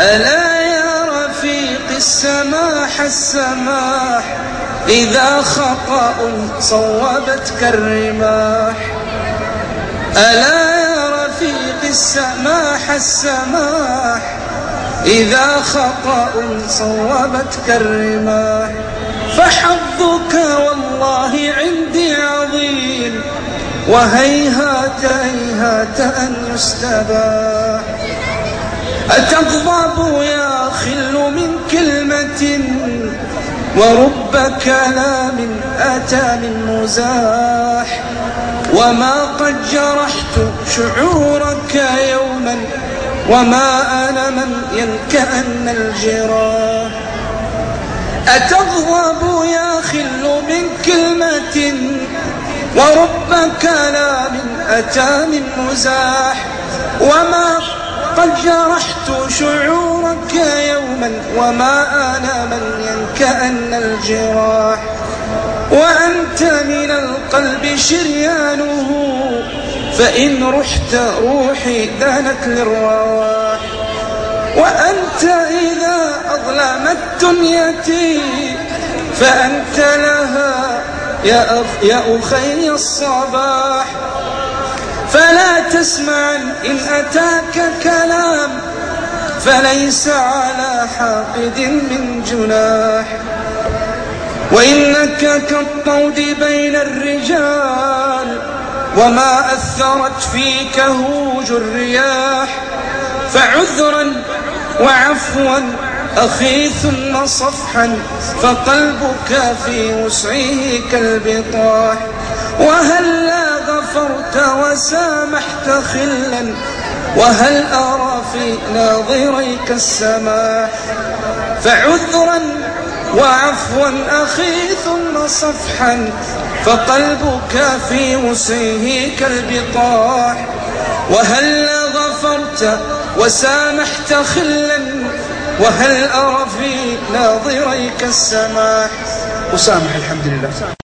ألا يا رفيق السماح السماح إذا خطأ صوبتك الرماح. ألا يا رفيق السماح السماح إذا خطأ صوبتك الرماح. فحظك والله عندي عظيم وهيهات هيهات أن يستباح. أتغضب يا خل من كلمة ورب كلام أتى من مزاح وما قد جرحت شعورك يوما وما أنا من ينكأن الجراح أتغضب يا خل من كلمة ورب كلام أتى من مزاح وما قد جرحت شعورك يوما وما أنا من ينكأن الجراح وأنت من القلب شريانه فإن رحت روحي دانت للرواح وأنت إذا أظلمت دنيتي فأنت لها يا, أخ يا أخي الصباح. تسمع إن أتاك كلام فليس على حاقد من جناح وإنك كالطود بين الرجال وما أثرت فيك هوج الرياح فعذرا وعفوا أخي ثم صفحا فقلبك في وسعه كالبطاح وهلا غفرت وسامحت خلا. وهل أرى في ناظريك السماح فعذرا وعفوا أخي ثم صفحا فقلبك في وسعه كالبطاح. وهل غفرت وسامحت خلا؟ وهل أرى في ناظريك السماح وسامح الحمد لله.